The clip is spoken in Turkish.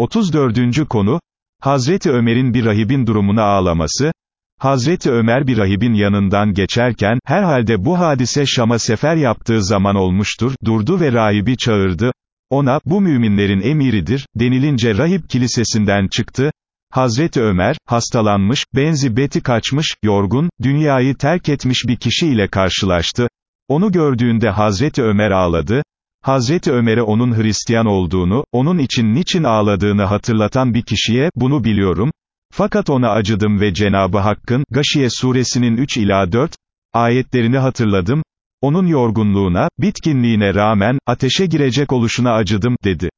34. konu, Hazreti Ömer'in bir rahibin durumuna ağlaması, Hazreti Ömer bir rahibin yanından geçerken, herhalde bu hadise Şam'a sefer yaptığı zaman olmuştur, durdu ve rahibi çağırdı, ona, bu müminlerin emiridir, denilince rahip kilisesinden çıktı, Hazreti Ömer, hastalanmış, benzi beti kaçmış, yorgun, dünyayı terk etmiş bir kişi ile karşılaştı, onu gördüğünde Hazreti Ömer ağladı, Hazreti Ömer'e onun Hristiyan olduğunu, onun için niçin ağladığını hatırlatan bir kişiye, bunu biliyorum, fakat ona acıdım ve Cenabı Hakk'ın, Gaşiye suresinin 3 ila 4, ayetlerini hatırladım, onun yorgunluğuna, bitkinliğine rağmen, ateşe girecek oluşuna acıdım, dedi.